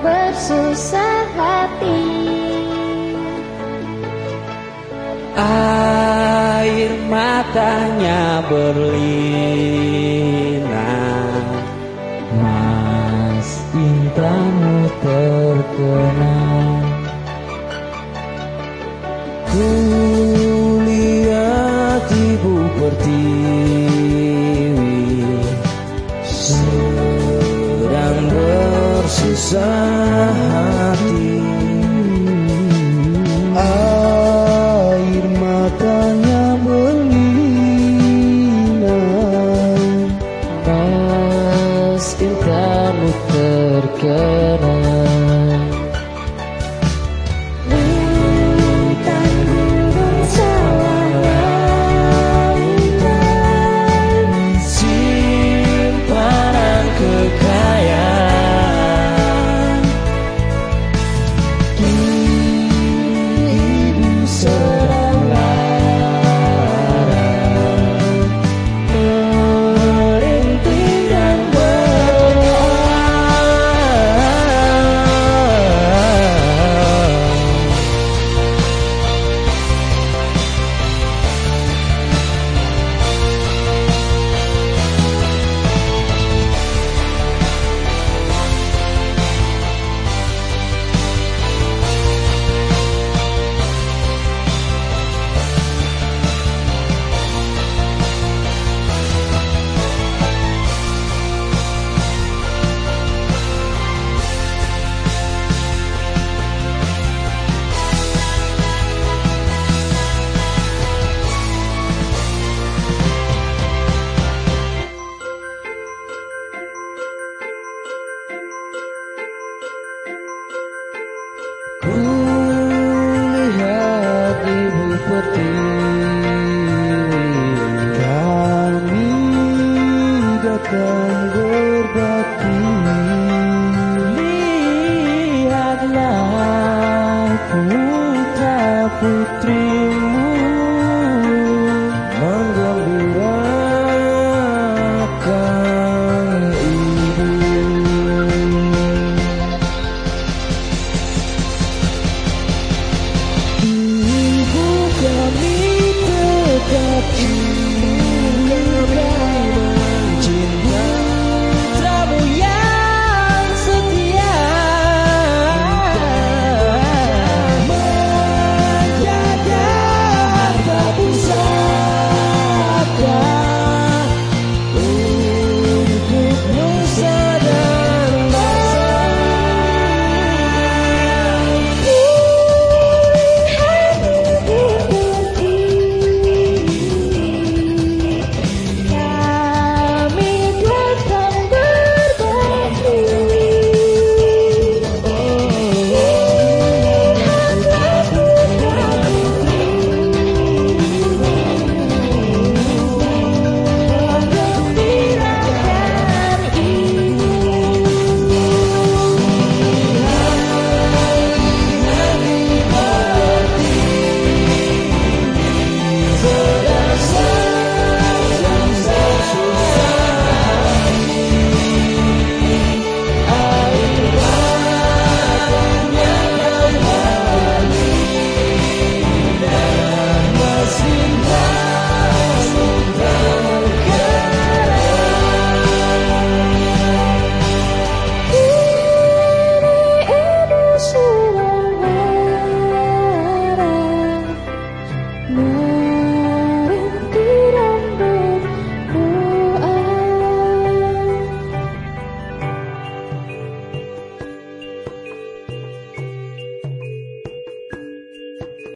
Bersusah hati. Air matanya berlinang Mas Intan Pertiwi sedang bersusah.